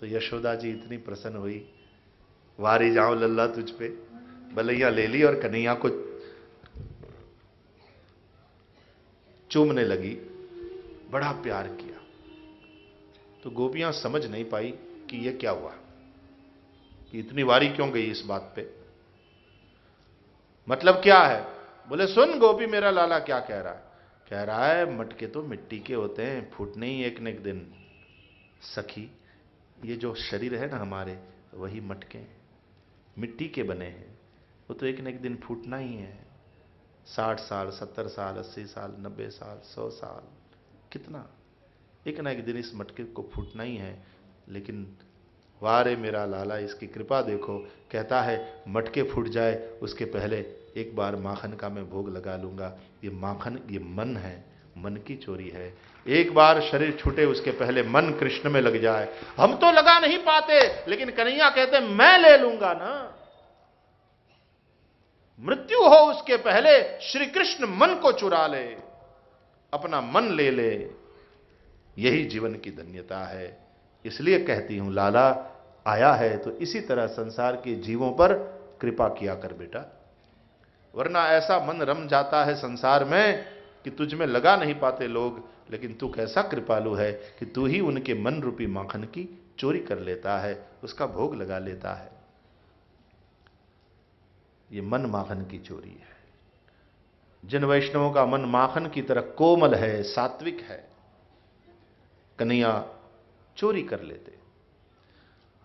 तो यशोदा जी इतनी प्रसन्न हुई। वारी जाओ लल्ला तुझ पे। बलैया ले ली और कन्हैया को चूमने लगी। बड़ा प्यार किया। तो गोपियाँ समझ नहीं पाई कि यह क्या हुआ। कि इतनी वारी क्यों गई इस बात पे? मतलब क्या है? बोले, सुन गोपी, मेरा लाला क्या कह रहा है? कह रहा है, मटके तो मिट्टी के होते हैं, फूटने ही एक न एक दिन, सखी। ये जो शरीर है ना हमारे, वही मटके मिट्टी के बने हैं। वो तो एक न एक दिन फूटना ही है। साठ साल, सत्तर साल, अस्सी साल, नब्बे साल, सौ साल, कितना? एक ना एक दिन इस मटके को फूटना ही है। लेकिन वारे मेरा लाला, इसकी कृपा देखो। कहता है, मटके फूट जाए, उसके पहले एक बार माखन का मैं भोग लगा लूँगा। ये माखन, ये मन है। मन की चोरी है। एक बार शरीर छूटे, उसके पहले मन कृष्ण में लग जाए। हम तो लगा नहीं पाते, लेकिन कन्हैया कहते, मैं ले लूँगा ना। मृत्यु हो उसके पहले श्री कृष्ण मन को चुरा ले, अपना मन ले ले। यही जीवन की धन्यता है। इसलिए कहती हूँ, लाला, आया है तो इसी तरह संसार के जीवों पर कृपा किया कर बेटा। वरना ऐसा मन रम जाता है संसार में कि तुझ में लगा नहीं पाते लोग, लेकिन तू कैसा कृपालु है कि तू ही उनके मन रूपी माखन की चोरी कर लेता है, उसका भोग लगा लेता है। ये मन माखन की चोरी है। जिन वैष्णवों का मन माखन की तरह कोमल है, सात्विक है, कन्हैया चोरी कर लेते।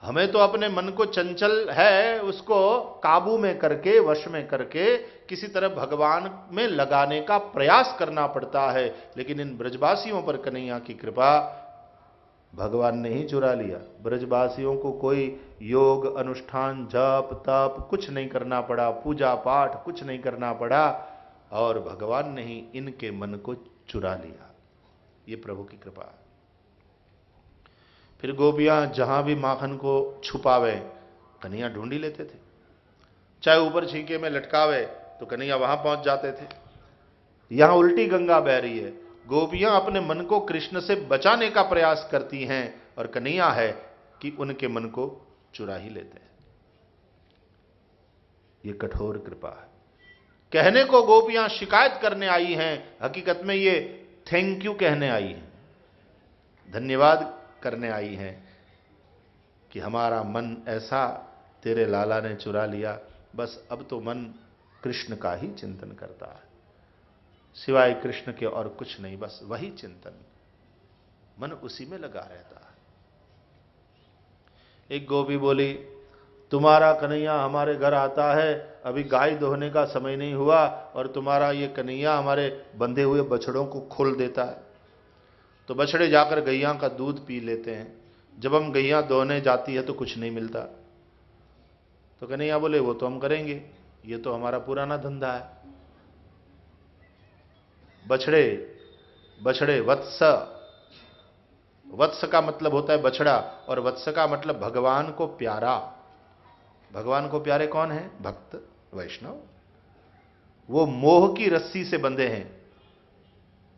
हमें तो अपने मन को चंचल है, उसको काबू में करके, वश में करके किसी तरह भगवान में लगाने का प्रयास करना पड़ता है। लेकिन इन ब्रजवासियों पर कन्हैया की कृपा भगवान ने ही चुरा लिया। ब्रजवासियों को कोई योग, अनुष्ठान, जप, तप कुछ नहीं करना पड़ा, पूजा पाठ कुछ नहीं करना पड़ा, और भगवान ने ही इनके मन को चुरा लिया। ये प्रभु की कृपा फिर गोपियाँ जहाँ भी माखन को छुपावे, कन्हैया ढूंढी लेते थे। चाहे ऊपर छींके में लटकावे तो कन्हैया वहाँ पहुँच जाते थे। यहाँ उल्टी गंगा बह रही है। गोपियाँ अपने मन को कृष्ण से बचाने का प्रयास करती हैं, और कन्हैया है कि उनके मन को चुरा ही लेते हैं। ये कठोर कृपा है। कहने को गोपियाँ शिकायत करने आई हैं, हकीकत में ये थैंक यू कहने आई हैं। धन्यवाद करने आई हैं कि हमारा मन ऐसा तेरे लाला ने चुरा लिया, बस अब तो मन कृष्ण का ही चिंतन करता है। सिवाय कृष्ण के और कुछ नहीं, बस वही चिंतन मन उसी में लगा रहता है। एक गोपी बोली, तुम्हारा कन्हैया हमारे घर आता है, अभी गाय दोहने का समय नहीं हुआ और तुम्हारा ये कन्हैया हमारे बंधे हुए बछड़ों को खोल देता है। तो बछड़े जाकर गैया का दूध पी लेते हैं। जब हम गैया दोहने जाती है तो कुछ नहीं मिलता। तो कहने कन्हैया बोले, वो तो हम करेंगे। ये तो हमारा पुराना धंधा है। बछड़े बछड़े, वत्स। वत्स का मतलब होता है बछड़ा, और वत्स का मतलब भगवान को प्यारा। भगवान को प्यारे कौन है? भक्त, वैष्णव। वो मोह की रस्सी से बंधे हैं।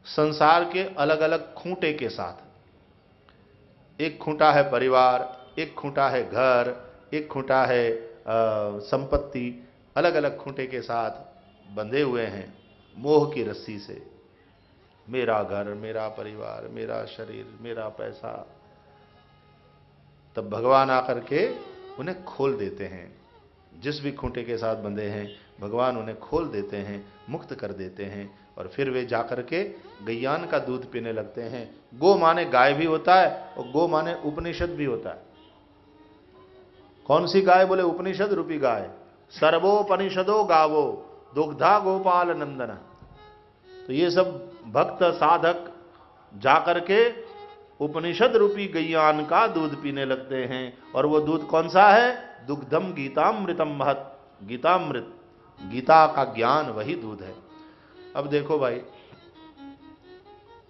संसार के अलग अलग खूंटे के साथ। एक खूंटा है परिवार, एक खूंटा है घर, एक खूंटा है संपत्ति अलग अलग खूंटे के साथ बंधे हुए हैं मोह की रस्सी से। मेरा घर, मेरा परिवार, मेरा शरीर, मेरा पैसा। तब भगवान आकर के उन्हें खोल देते हैं। जिस भी खूंटे के साथ बंधे हैं, भगवान उन्हें खोल देते हैं, मुक्त कर देते हैं। और फिर वे जाकर के गैयान का दूध पीने लगते हैं। गो माने गाय भी होता है और गो माने उपनिषद भी होता है। कौन सी गाय बोले? उपनिषद रूपी गाय। सर्वोपनिषदो गावो, दुग्धा गोपाल नंदन। तो ये सब भक्त, साधक जाकर के उपनिषद रूपी गैयान का दूध पीने लगते हैं। और वो दूध कौन सा है? दुग्धम गीतामृतम महत। गीतामृत, गीता का ज्ञान वही दूध है। अब देखो भाई,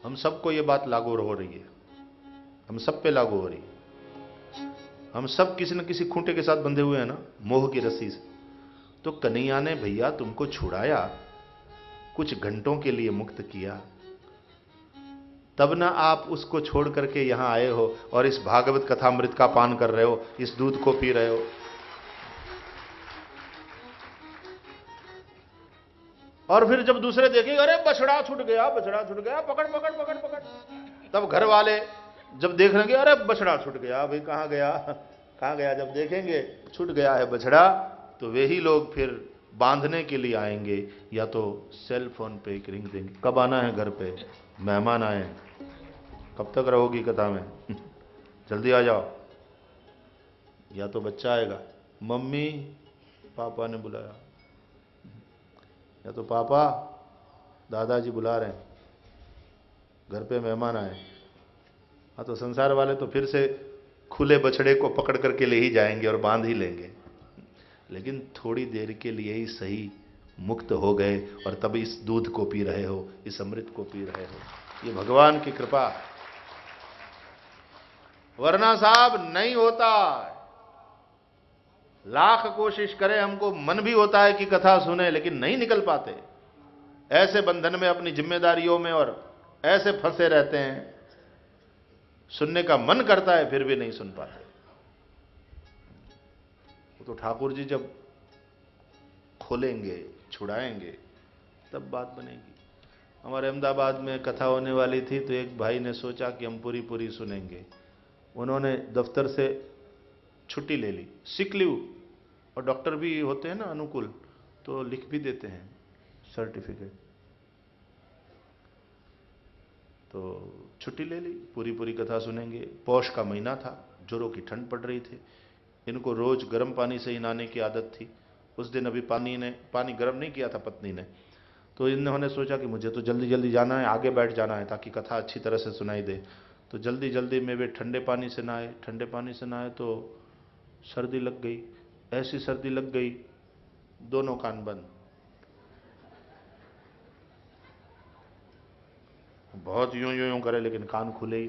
हम सबको ये बात लागू हो रही है। हम सब पे लागू हो रही है। हम सब किसी न किसी खूंटे के साथ बंधे हुए हैं ना, मोह की रस्सी से। तो कन्हैया ने, भैया, तुमको छुड़ाया, कुछ घंटों के लिए मुक्त किया। तब ना आप उसको छोड़ करके यहाँ आए हो और इस भागवत कथामृत का पान कर रहे हो, इस दूध को पी रहे हो। और फिर जब दूसरे देखेंगे, अरे बछड़ा छूट गया, बछड़ा छूट गया, पकड़ पकड़ पकड़ पकड़। तब घर वाले जब देख लेंगे, अरे बछड़ा छूट गया, भाई कहाँ गया? कहाँ गया? जब देखेंगे, छूट गया है बछड़ा तो वे ही लोग फिर बांधने के लिए आएँगे, या तो सेल फ़ोन पे एक रिंग देंगे। कब आना है घर पे? मेहमान आए कब तक रहोगी कथा में? जल्दी आ जाओ। या तो बच्चा आएगा। मम्मी, पापा ने बुलाया। या तो पापा, दादाजी बुला रहे हैं, घर पे मेहमान आए हाँ। तो संसार वाले तो फिर से खुले बछड़े को पकड़ करके ले ही जाएँगे और बाँध ही लेंगे। लेकिन थोड़ी देर के लिए ही सही मुक्त हो गए और तब इस दूध को पी रहे हो, इस अमृत को पी रहे हो। ये भगवान की कृपा वरना साहब नहीं होता। लाख कोशिश करें, हमको मन भी होता है कि कथा सुने, लेकिन नहीं निकल पाते। ऐसे बंधन में, अपनी जिम्मेदारियों में और ऐसे फंसे रहते हैं, सुनने का मन करता है, फिर भी नहीं सुन पाते। तो ठाकुर जी जब खोलेंगे, छुड़ाएँगे, तब बात बनेगी। हमारे अहमदाबाद में कथा होने वाली थी तो एक भाई ने सोचा कि हम पूरी पूरी सुनेंगे। उन्होंने दफ्तर से छुट्टी ले ली, सिक और डॉक्टर भी होते हैं ना अनुकूल तो लिख भी देते हैं सर्टिफिकेट तो छुट्टी ले ली, पूरी पूरी कथा सुनेंगे। पौष का महीना था जोरों की ठंड पड़ रही थी। इनको रोज गर्म पानी से ही नहाने की आदत थी। उस दिन अभी पानी ने, पानी गर्म नहीं किया था पत्नी ने। तो इन्होंने सोचा कि मुझे तो जल्दी जल्दी जाना है, आगे बैठ जाना है, ताकि कथा अच्छी तरह से सुनाई दे। तो जल्दी जल्दी में वे ठंडे पानी से नहाए। ठंडे पानी से नहाए तो सर्दी लग गई। ऐसी सर्दी लग गई दोनों कान बंद। बहुत यूँ यूँ यूँ करे लेकिन कान खुले ही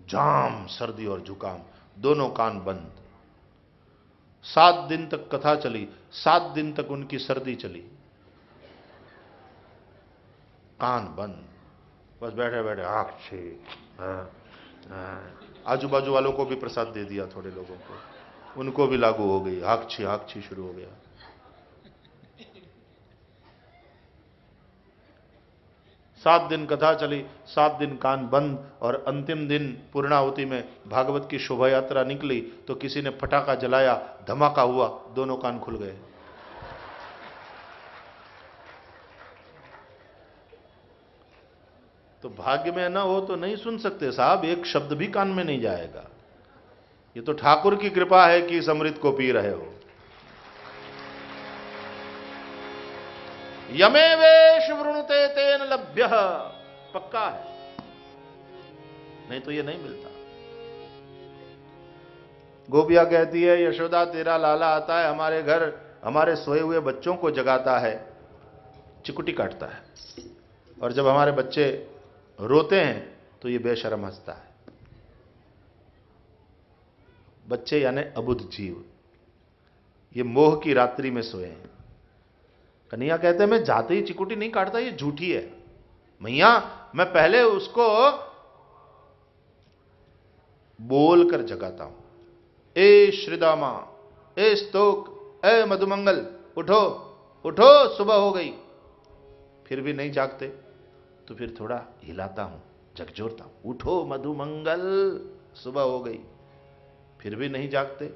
जाम सर्दी और जुकाम दोनों कान बंद। सात दिन तक कथा चली सात दिन तक उनकी सर्दी चली। कान बंद। बस बैठे बैठे आख छे हाँ, हाँ। आजू बाजू वालों को भी प्रसाद दे दिया थोड़े लोगों को। उनको भी लागू हो गई आख छी शुरू हो गया। सात दिन कथा चली, सात दिन कान बंद और अंतिम दिन पूर्णाहुति में भागवत की शोभा यात्रा निकली तो किसी ने फटाका जलाया, धमाका हुआ, दोनों कान खुल गए। तो भाग्य में ना हो तो नहीं सुन सकते साहब, एक शब्द भी कान में नहीं जाएगा। ये तो ठाकुर की कृपा है कि इस अमृत को पी रहे हो। यमे वेश वृणुते तेन लभ्य। पक्का है। नहीं तो ये नहीं मिलता। गोपिया कहती है, यशोदा, तेरा लाला आता है, हमारे घर, हमारे सोए हुए बच्चों को जगाता है, चिकुटी काटता है। और जब हमारे बच्चे रोते हैं तो ये बेशरम हंसता है। बच्चे यानी अबुद्ध जीव। ये मोह की रात्रि में सोए हैं। कन्हैया कहते हैं, मैं जाते ही चिकुटी नहीं काटता, ये झूठी है। मैया, मैं पहले उसको बोल कर जगाता हूँ। ए श्रीदामा, ए स्तोक, ए मधुमंगल, उठो उठो, सुबह हो गई। फिर भी नहीं जागते तो फिर थोड़ा हिलाता हूँ झकझोरता हूँ। उठो मधुमंगल, सुबह हो गई। फिर भी नहीं जागते।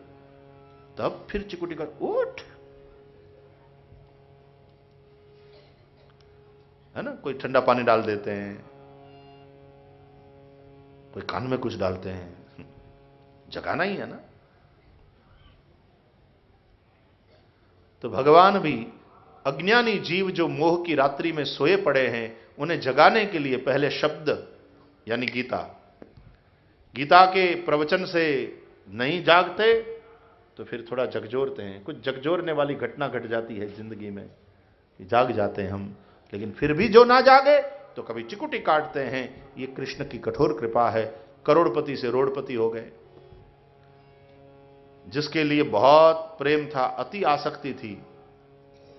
तब फिर चिकुटी कर, उठ! है ना? कोई ठंडा पानी डाल देते हैं। कोई कान में कुछ डालते हैं। जगाना ही है ना? तो भगवान भी अज्ञानी जीव जो मोह की रात्रि में सोए पड़े हैं, उन्हें जगाने के लिए पहले शब्द, यानी गीता गीता के प्रवचन से नहीं जागते तो फिर थोड़ा जगजोरते हैं। कुछ जगजोरने वाली घटना घट जाती है ज़िंदगी में जाग जाते हैं हम। लेकिन फिर भी जो ना जागे तो कभी चिकुटी काटते हैं। ये कृष्ण की कठोर कृपा है। करोड़पति से रोड़पति हो गए। जिसके लिए बहुत प्रेम था, अति आसक्ति थी,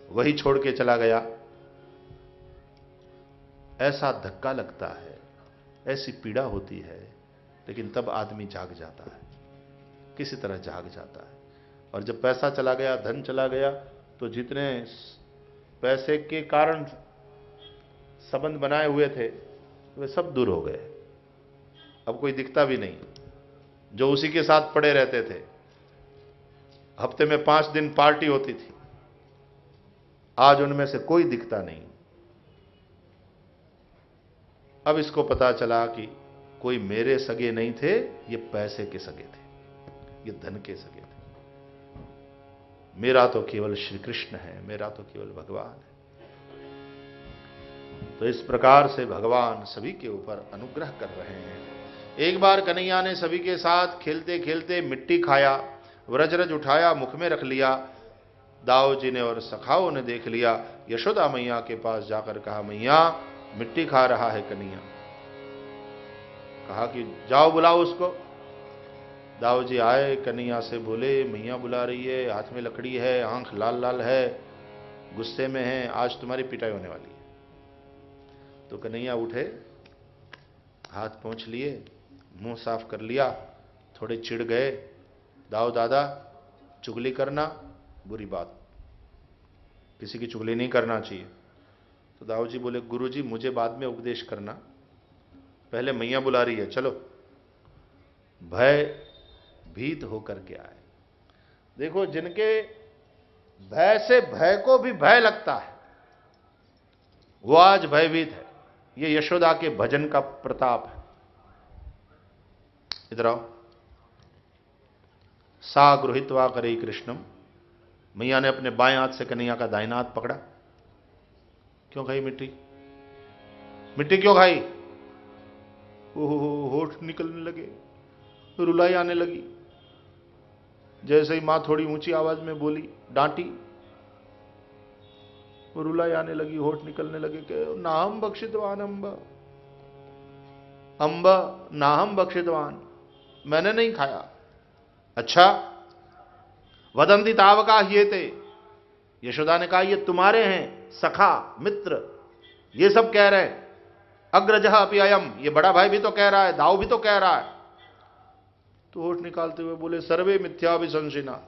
वही छोड़ के चला गया। ऐसा धक्का लगता है, ऐसी पीड़ा होती है, लेकिन तब आदमी जाग जाता है। किसी तरह जाग जाता है। और जब पैसा चला गया, धन चला गया तो जितने पैसे के कारण संबंध बनाए हुए थे, वे सब दूर हो गए। अब कोई दिखता भी नहीं। जो उसी के साथ पड़े रहते थे। हफ़्ते में पाँच दिन पार्टी होती थी। आज उनमें से कोई दिखता नहीं। अब इसको पता चला कि कोई मेरे सगे नहीं थे, ये पैसे के सगे थे। ये धन के सके थे। मेरा तो केवल श्री कृष्ण है, मेरा तो केवल भगवान है। तो इस प्रकार से भगवान सभी के ऊपर अनुग्रह कर रहे हैं। एक बार कन्हैया ने सभी के साथ खेलते खेलते मिट्टी खाया, व्रजरज उठाया, मुख में रख लिया। दाऊ जी ने और सखाओं ने देख लिया। यशोदा मैया के पास जाकर कहा, मैया, मिट्टी खा रहा है कन्हैया। कहा कि, जाओ बुलाओ उसको। दाऊ जी आए, कन्हैया से बोले, मैया बुला रही है, हाथ में लकड़ी है, आँख लाल लाल है, गुस्से में है, आज तुम्हारी पिटाई होने वाली है। तो कन्हैया उठे, हाथ पहुँच लिए, मुँह साफ़ कर लिया, थोड़े चिढ़ गए, दाऊ दादा, चुगली करना, बुरी बात। किसी की चुगली नहीं करना चाहिए। तो दाऊ जी बोले, गुरु जी, मुझे बाद में उपदेश करना। पहले मैया बुला रही है, चलो। भय भीत होकर के आए। देखो, जिनके भय से भय को भी भय लगता है, वो आज भयभीत है। ये यशोदा के भजन का प्रताप है। इधर आओ। सा गृहित्वा करे कृष्णम। मैया ने अपने बाएँ हाथ से कन्हैया का दाहिना हाथ पकड़ा। क्यों खाई मिट्टी? मिट्टी क्यों खाई? ओहो, होठ निकलने लगे, रुलाई आने लगी। जैसे ही माँ थोड़ी ऊँची आवाज़ में बोली, डांटी। वो रुलाई आने लगी, होठ निकलने लगे कि नाहम बक्षितवान अम्ब अम्ब नाहम बक्षितवान। मैंने नहीं खाया। अच्छा वदंती तावका ये थे यशोदा ने कहा, ये तुम्हारे हैं, सखा, मित्र। ये सब कह रहे हैं। अग्रजह अपी अयम। ये बड़ा भाई भी तो कह रहा है, दाऊ भी तो कह रहा है। तो होठ निकालते हुए बोले, सर्वे मिथ्या संशिना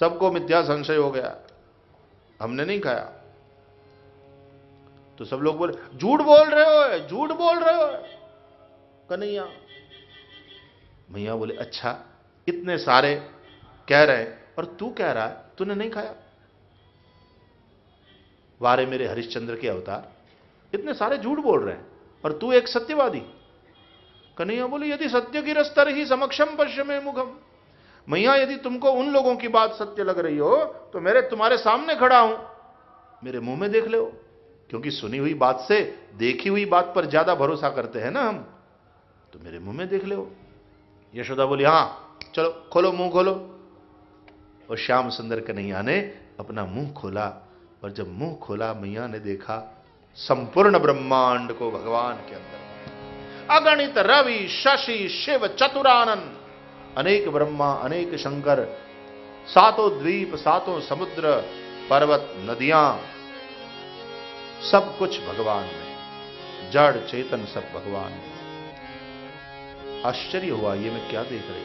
सबको मिथ्या संशय हो गया। हमने नहीं खाया। तो सब लोग बोले, झूठ बोल रहे हो, झूठ बोल रहे हो। कन्हैया। भैया बोले अच्छा इतने सारे कह रहे हैं, और तू कह रहा है, तूने नहीं खाया। वारे मेरे हरिश्चंद्र के अवतार, इतने सारे झूठ बोल रहे हैं, और तू एक सत्यवादी। कन्हैया बोले, यदि सत्य की ही समक्षम पश्चिमे मुखम मैया, यदि तुमको उन लोगों की बात सत्य लग रही हो तो मेरे तुम्हारे सामने खड़ा हूँ। मेरे मुँह में देख लो, क्योंकि सुनी हुई बात से देखी हुई बात पर ज़्यादा भरोसा करते हैं ना हम। तो मेरे मुँह में देख लो। यशोदा बोली, हाँ, चलो, खोलो, मुँह खोलो। और श्याम सुंदर कन्हैया ने अपना मुँह खोला, और जब मुँह खोला, मैया ने देखा, संपूर्ण ब्रह्मांड को भगवान के अंदर अगणित रवि, शशि, शिव चतुरानंद अनेक ब्रह्मा, अनेक शंकर, सातों द्वीप, सातों समुद्र, पर्वत, नदियाँ, सब कुछ भगवान में। जड़, चेतन सब भगवान में। आश्चर्य हुआ, ये मैं क्या देख रही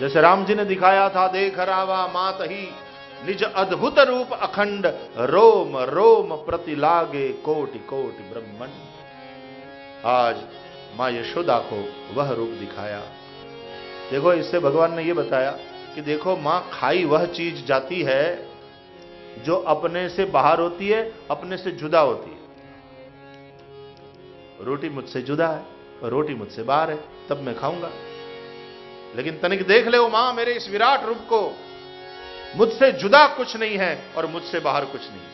जैसे राम जी ने दिखाया था, देख रावा, मात ही, निज अद्भुत रूप अखंड, रोम रोम प्रति लागे कोटि कोटि ब्रह्मण। आज माँ यशोदा को वह रूप दिखाया। देखो, इससे भगवान ने यह बताया कि देखो, माँ खाई वह चीज़ जाती है जो अपने से बाहर होती है, अपने से जुदा होती है। रोटी मुझसे जुदा है और रोटी मुझसे बाहर है, तब मैं खाऊँगा। लेकिन तनिक देख ले माँ, मेरे इस विराट रूप को। मुझसे जुदा कुछ नहीं है और मुझसे बाहर कुछ नहीं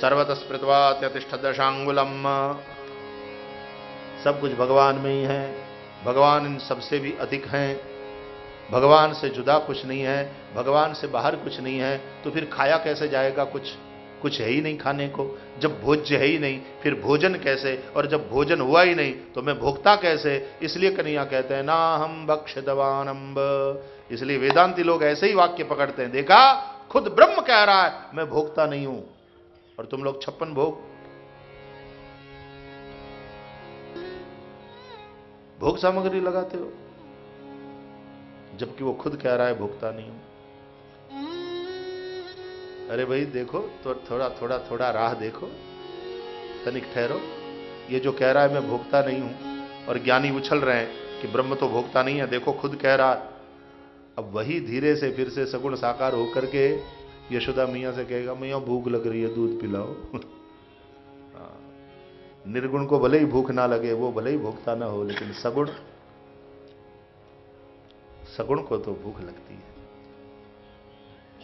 सर्वत स्मृतवा त्यतिष्ठ दशांगुलम सब कुछ भगवान में ही है। भगवान इन सबसे भी अधिक हैं। भगवान से जुदा कुछ नहीं है, भगवान से बाहर कुछ नहीं है तो फिर खाया कैसे जाएगा कुछ? कुछ है ही नहीं खाने को। जब भोज्य है ही नहीं, फिर भोजन कैसे? और जब भोजन हुआ ही नहीं तो मैं भोगता कैसे? इसलिए कन्हैया कहते हैं ना हम बक्षदवान अम्ब इसलिए वेदांती लोग ऐसे ही वाक्य पकड़ते हैं, देखा? खुद ब्रह्म कह रहा है, मैं भोगता नहीं हूँ। और तुम लोग छप्पन भोग भोग सामग्री लगाते हो? जबकि वो खुद कह रहा है, भोगता नहीं हूँ। अरे भाई, देखो तो थोड़ा थोड़ा थोड़ा राह देखो। तनिक ठहरो। ये जो कह रहा है, मैं भोगता नहीं हूँ, और ज्ञानी उछल रहे हैं कि ब्रह्म तो भोगता नहीं है। देखो, खुद कह रहा अब वही धीरे से, फिर से सगुण साकार होकर के यशोदा मियाँ से कहेगा, मैया, भूख लग रही है, दूध पिलाओ। निर्गुण को भले ही भूख ना लगे, वो भले ही भूखता ना हो, लेकिन सगुण सगुण को तो भूख लगती है।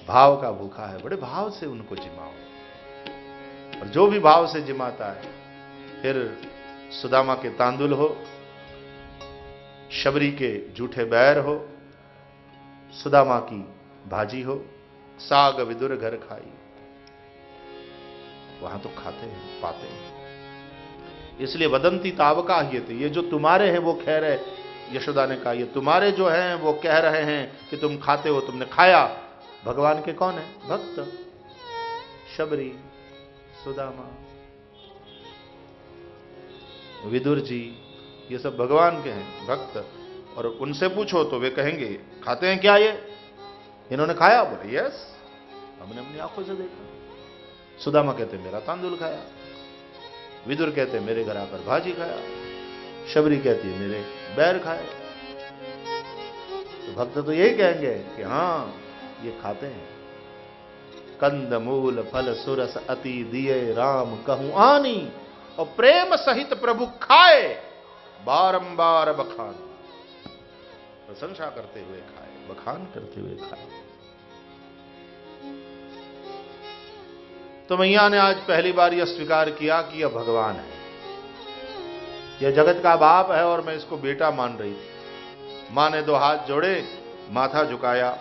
भाव का भूखा है, बड़े भाव से उनको जिमाओ। और जो भी भाव से जिमाता है, फिर सुदामा के तांदुल हो, शबरी के जूठे बैर हो, सुदामा की भाजी हो, साग विदुर घर खाई। वहाँ तो खाते हैं, पाते हैं। इसलिए वदंती तावका ही थे ये जो तुम्हारे हैं वो कह रहे यशोदा ने कहा, ये तुम्हारे जो हैं वो कह रहे हैं कि तुम खाते हो, तुमने खाया। भगवान के कौन है? भक्त। शबरी, सुदामा, विदुर जी, ये सब भगवान के हैं, भक्त। और उनसे पूछो तो वे कहेंगे, खाते हैं क्या ये? इन्होंने खाया? बोले, यस। हमने अपनी आँखों से देखा। सुदामा कहते, मेरा तांदुल खाया। विदुर कहते, मेरे घर आकर भाजी खाया। शबरी कहती है मेरे बैर खाए। तो भक्त तो यही कहेंगे कि, हाँ, ये खाते हैं। कंद, मूल, फल, सुरस, अति, दिए, राम, कहूँ आनी और प्रेम सहित प्रभु खाए, बारंबार बखान। प्रशंसा करते हुए खाए, बखान करते हुए खाए। तो मैया ने आज पहली बार यह स्वीकार किया कि यह भगवान है। यह जगत का बाप है और मैं इसको बेटा मान रही थी। माँ ने दो हाथ जोड़े, माथा झुकाया।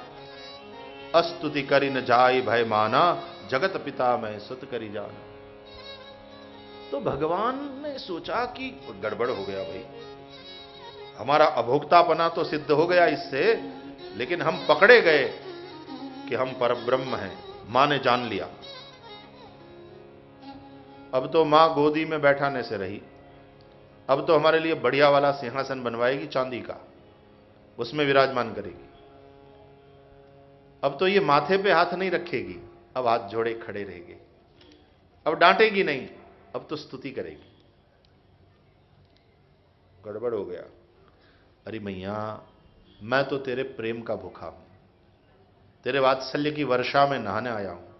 अस्तुति करी न जाय भय माना, जगत पिता मैं सुत करी जाना। तो भगवान ने सोचा कि गड़बड़ हो गया भाई। हमारा अभोक्तापना तो सिद्ध हो गया इससे, लेकिन हम पकड़े गए कि हम परब्रह्म हैं। माँ ने जान लिया। अब तो माँ गोदी में बैठाने से रही। अब तो हमारे लिए बढ़िया वाला सिंहासन बनवाएगी चांदी का। उसमें विराजमान करेगी। अब तो ये माथे पे हाथ नहीं रखेगी। अब हाथ जोड़े खड़े रहेगी। अब डांटेगी नहीं। अब तो स्तुति करेगी। गड़बड़ हो गया। अरे मैया, मैं तो तेरे प्रेम का भूखा हूँ। तेरे वात्सल्य की वर्षा में नहाने आया हूँ।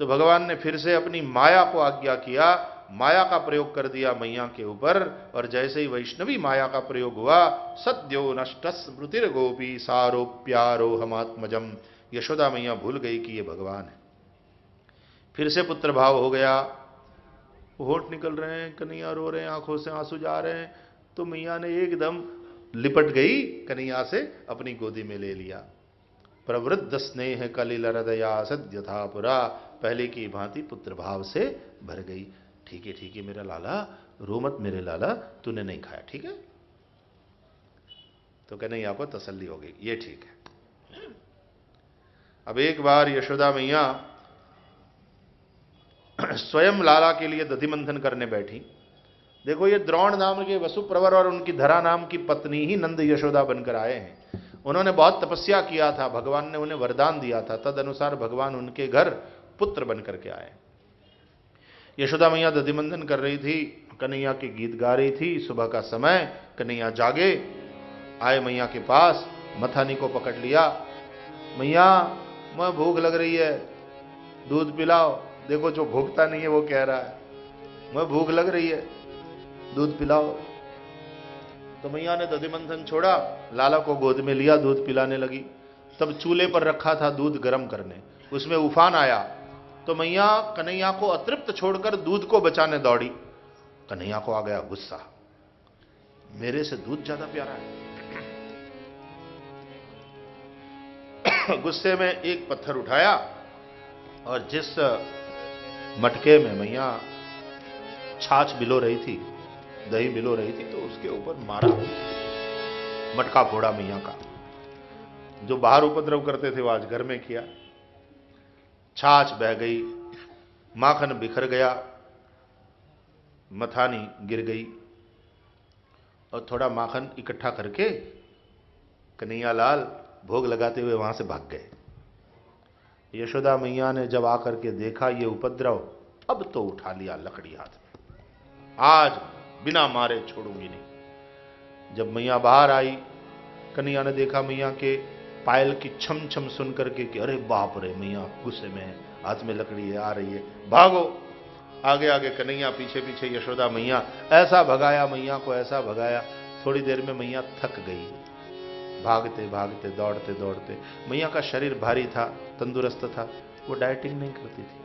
तो भगवान ने फिर से अपनी माया को आज्ञा किया, माया का प्रयोग कर दिया मैया के ऊपर, और जैसे ही वैष्णवी माया का प्रयोग हुआ, सद्यो नष्ट स्मृतिर गोपी सारो प्यारो हमात्मजम यशोदा मैया भूल गई कि ये भगवान है। फिर से पुत्र भाव हो गया, होठ निकल रहे हैं, कन्हैया रो रहे हैं, आँखों से आँसू जा रहे हैं तो मैया ने एकदम लिपट गई, कन्हैया से अपनी गोदी में ले लिया। प्रवृद्ध स्नेह कलिल हृदया सद्य था पुरा पहले की भांति पुत्र भाव से भर गई। ठीक है ठीक है मेरा लाला, रो मत मेरे लाला, तूने नहीं खाया, ठीक है? तो कहने यहाँ पर तसल्ली हो गई। ये ठीक है। अब एक बार यशोदा मैया स्वयं लाला के लिए दधि मंथन करने बैठी। देखो, ये द्रोण नाम के वसुप्रवर और उनकी धरा नाम की पत्नी ही नंद यशोदा बनकर आए हैं। उन्होंने बहुत तपस्या किया था, भगवान ने उन्हें वरदान दिया था। तद अनुसार भगवान उनके घर पुत्र बनकर के आए। यशोदा मैया दधिमंधन कर रही थी, कन्हैया के गीत गा रही थी, सुबह का समय, कन्हैया जागे, आए मैया के पास, मथानी को पकड़ लिया। मैया, मैं भूख लग रही है, दूध पिलाओ। देखो जो भूखता नहीं है वो कह रहा है, मैं भूख लग रही है, दूध पिलाओ। तो मैया ने दधिमंथन छोड़ा, लाला को गोद में लिया, दूध पिलाने लगी। तब चूल्हे पर रखा था दूध गर्म करने। उसमें उफान आया तो मैया कन्हैया को अतृप्त छोड़कर दूध को बचाने दौड़ी। कन्हैया को आ गया गुस्सा। मेरे से दूध ज़्यादा प्यारा है। गुस्से में एक पत्थर उठाया और जिस मटके में मैया छाछ बिलो रही थी, दही बिलो रही थी तो उसके ऊपर मारा। मटका फोड़ा मैया का। जो बाहर उपद्रव करते थे, वो आज घर में किया। छाछ बह गई, माखन बिखर गया, मथानी गिर गई। और थोड़ा माखन इकट्ठा करके कन्हैया लाल भोग लगाते हुए वहाँ से भाग गए। यशोदा मैया ने जब आकर के देखा ये उपद्रव, अब तो उठा लिया लकड़ी हाथ में। आज बिना मारे छोड़ूँगी नहीं। जब मैया बाहर आई, कन्हैया ने देखा मैया के पायल की छम छम सुन करके कि, अरे बाप रे, मैया, गुस्से में है, हाथ में लकड़ी है, आ रही है। भागो। आगे आगे कन्हैया पीछे पीछे यशोदा मैया, ऐसा भगाया, मैया को ऐसा भगाया। थोड़ी देर में मैया थक गई। भागते भागते, दौड़ते दौड़ते, मैया का शरीर भारी था, तंदुरुस्त था। वो डाइटिंग नहीं करती थी।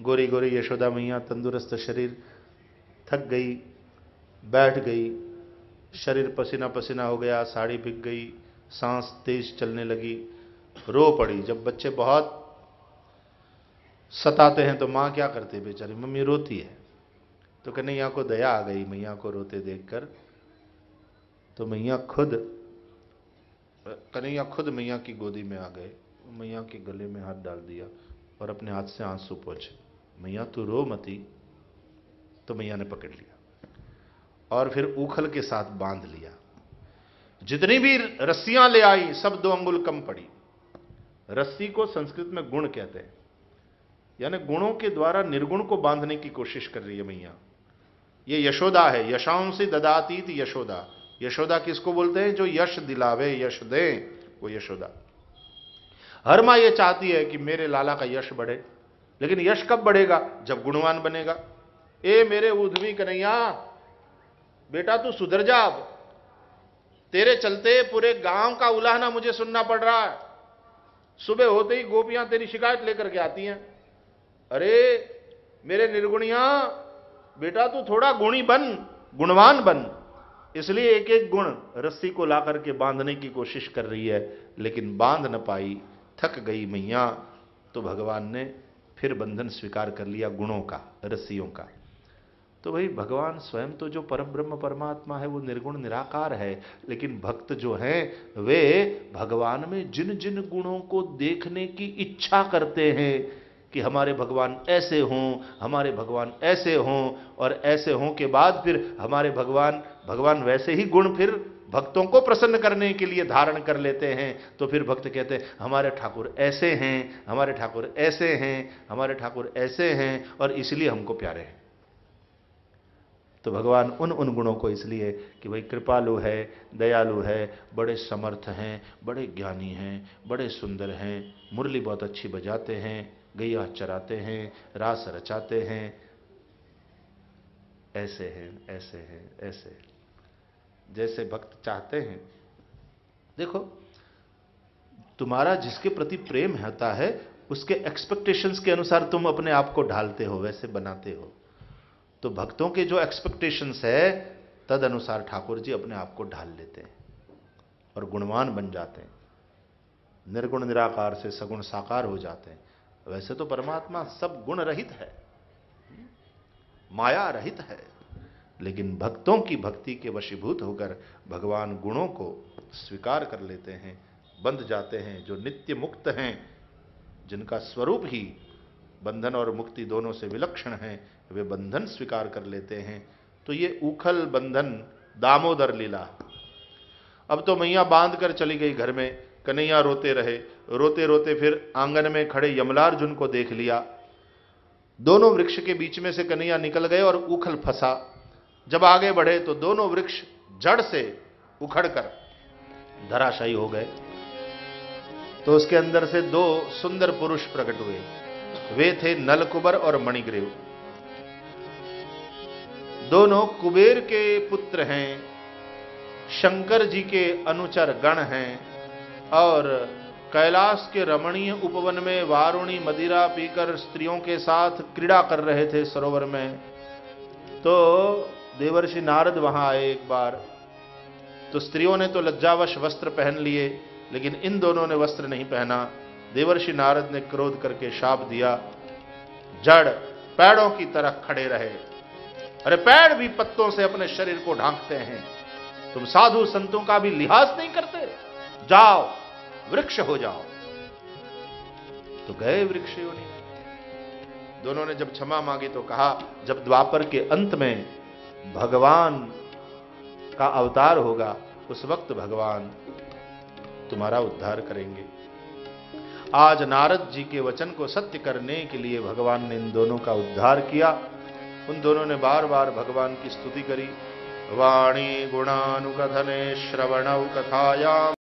गोरी गोरी यशोदा मैया, तंदुरुस्त शरीर, थक गई, बैठ गई। शरीर पसीना पसीना हो गया, साड़ी बिक गई, सांस तेज चलने लगी, रो पड़ी। जब बच्चे बहुत सताते हैं तो माँ क्या करती बेचारी? मम्मी रोती है। तो कन्हैया को दया आ गई, मैया को रोते देखकर। तो मैया खुद कन्हैया खुद मैया की गोदी में आ गए, मैया के गले में हाथ डाल दिया और अपने हाथ से आँसू पहुँचे मैया, तू रो मती। तो मैया ने पकड़ लिया। और फिर उखल के साथ बाँध लिया। जितनी भी रस्सियाँ ले आई, सब दो अंगुल कम पड़ी। रस्सी को संस्कृत में गुण कहते हैं। यानी गुणों के द्वारा निर्गुण को बांधने की कोशिश कर रही है मैया। ये यशोदा है। यशांसी ददातीत यशोदा। यशोदा किसको बोलते हैं? जो यश दिलावे, यश दे, वो यशोदा। हर माँ ये चाहती है कि मेरे लाला का यश बढ़े। लेकिन यश कब बढ़ेगा? जब गुणवान बनेगा। ए मेरे उधवी कन्हैया बेटा तू सुधर जा अब। तेरे चलते पूरे गाँव का उलाहना मुझे सुनना पड़ रहा है। सुबह होते ही गोपियाँ तेरी शिकायत लेकर के आती हैं। अरे, मेरे निर्गुणिया, बेटा तू थोड़ा गुणी बन, गुणवान बन। इसलिए एक एक गुण रस्सी को ला करके बांधने की कोशिश कर रही है, लेकिन बाँध न पाई, थक गई मैया। तो भगवान ने फिर बंधन स्वीकार कर लिया गुणों का, रस्सियों का। तो भाई भगवान स्वयं तो जो परम ब्रह्म परमात्मा है, वो निर्गुण निराकार है। लेकिन भक्त जो हैं, वे भगवान में जिन जिन गुणों को देखने की इच्छा करते हैं कि हमारे भगवान ऐसे हों, हमारे भगवान ऐसे हों, और ऐसे हों के बाद फिर हमारे भगवान भगवान वैसे ही गुण फिर भक्तों को प्रसन्न करने के लिए धारण कर लेते हैं। तो फिर भक्त कहते हैं, हमारे ठाकुर ऐसे हैं, हमारे ठाकुर ऐसे हैं, हमारे ठाकुर ऐसे हैं, और इसलिए हमको प्यारे हैं। तो भगवान उन उन गुणों को इसलिए कि भाई कृपालु है, दयालु है, बड़े समर्थ हैं, बड़े ज्ञानी हैं, बड़े सुंदर हैं, मुरली बहुत अच्छी बजाते हैं, गैया चराते हैं, रास रचाते हैं। ऐसे हैं ऐसे हैं, ऐसे जैसे भक्त चाहते हैं। देखो, तुम्हारा जिसके प्रति प्रेम होता है, उसके एक्सपेक्टेशंस के अनुसार तुम अपने आप को ढालते हो, वैसे बनाते हो। तो भक्तों के जो एक्सपेक्टेशंस है तद अनुसार ठाकुर जी अपने आप को ढाल लेते हैं और गुणवान बन जाते हैं। निर्गुण निराकार से सगुण साकार हो जाते हैं। वैसे तो परमात्मा सब गुण रहित है, माया रहित है, लेकिन भक्तों की भक्ति के वशीभूत होकर भगवान गुणों को स्वीकार कर लेते हैं, बंध जाते हैं, जो नित्य मुक्त हैं, जिनका स्वरूप ही बंधन और मुक्ति दोनों से विलक्षण है वे बंधन स्वीकार कर लेते हैं। तो ये उखल बंधन, दामोदर लीला। अब तो मैया बाँध कर चली गई घर में, कन्हैया रोते रहे। रोते रोते फिर आँगन में खड़े यमलार्जुन को देख लिया। दोनों वृक्ष के बीच में से कन्हैया निकल गए और उखल फंसा। जब आगे बढ़े तो दोनों वृक्ष जड़ से उखड़कर धराशायी हो गए। तो उसके अंदर से दो सुंदर पुरुष प्रकट हुए। वे थे नलकुबर और मणिग्रेव। दोनों कुबेर के पुत्र हैं, शंकर जी के अनुचर गण हैं, और कैलाश के रमणीय उपवन में वारुणी मदिरा पीकर स्त्रियों के साथ क्रीड़ा कर रहे थे सरोवर में। तो देवर्षि नारद वहाँ आए एक बार। तो स्त्रियों ने तो लज्जावश वस्त्र पहन लिए, लेकिन इन दोनों ने वस्त्र नहीं पहना। देवर्षि नारद ने क्रोध करके शाप दिया। जड़ पैड़ों की तरह खड़े रहे। अरे पैड़ भी पत्तों से अपने शरीर को ढांकते हैं। तुम साधु संतों का भी लिहाज नहीं करते। जाओ, वृक्ष हो जाओ। तो गए वृक्ष योनि। दोनों ने जब क्षमा मांगी तो कहा, जब द्वापर के अंत में भगवान का अवतार होगा, उस वक्त भगवान तुम्हारा उद्धार करेंगे। आज नारद जी के वचन को सत्य करने के लिए भगवान ने इन दोनों का उद्धार किया। उन दोनों ने बार बार भगवान की स्तुति करी। वाणी गुणानुकथने श्रवण कथायाम।